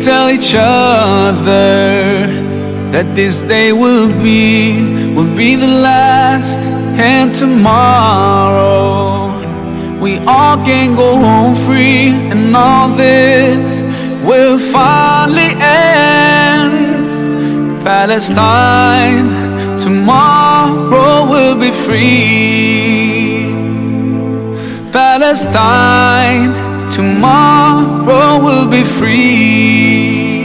tell each other that this day will be, will be the last, and tomorrow we all can go home free, and all this will finally end. Palestine, tomorrow will be free. Palestine, tomorrow will be free.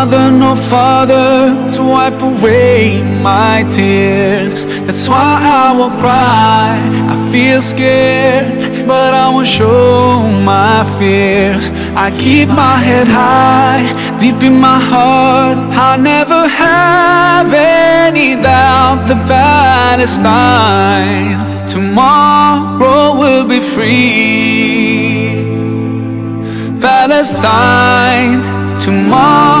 Mother, no father to wipe away my tears. That's why I will cry. I feel scared, but I won't show my fears. I keep my head high, deep in my heart. I'll never have any doubt that Palestine tomorrow will be free. Palestine tomorrow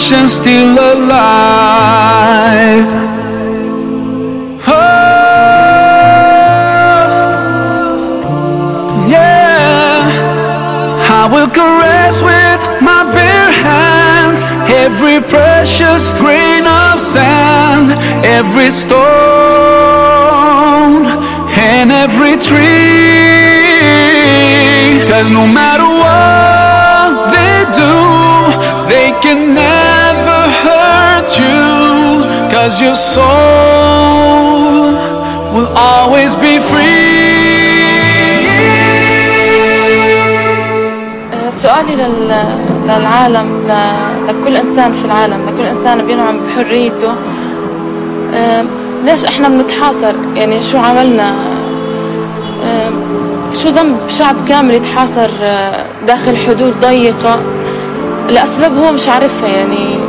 conscience still alive? Oh, yeah. I will caress with my bare hands every precious grain of sand, every stone and every tree. Cause no matter what they do, they can never. Cause your soul will always be free. سؤالي لل... للعالم. لكل إنسان في العالم لكل إنسان بينعم بحريته آم، ليش إحنا بنتحاصر يعني شو عملنا آم، شو ذنب شعب كامل يتحاصر آه، داخل حدود ضيقة لأسباب هو مش عارفها يعني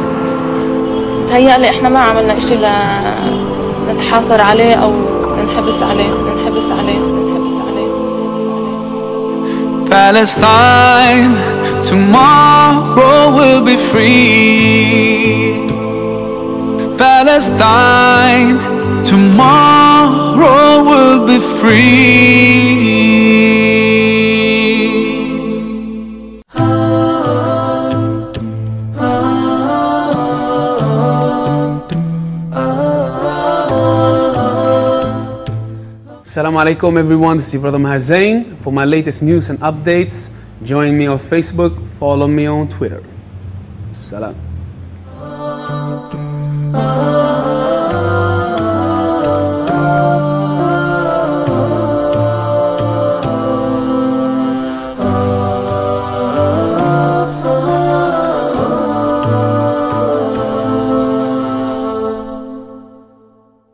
متهيألي إحنا ما عملنا إشي ل... نتحاصر عليه أو ننحبس عليه ننحبس عليه ننحبس عليه Palestine, tomorrow will be free. Palestine, tomorrow will be free. Assalamu alaikum everyone, this is your brother Maher Zain. For my latest news and updates, join me on Facebook, follow me on Twitter. Salam.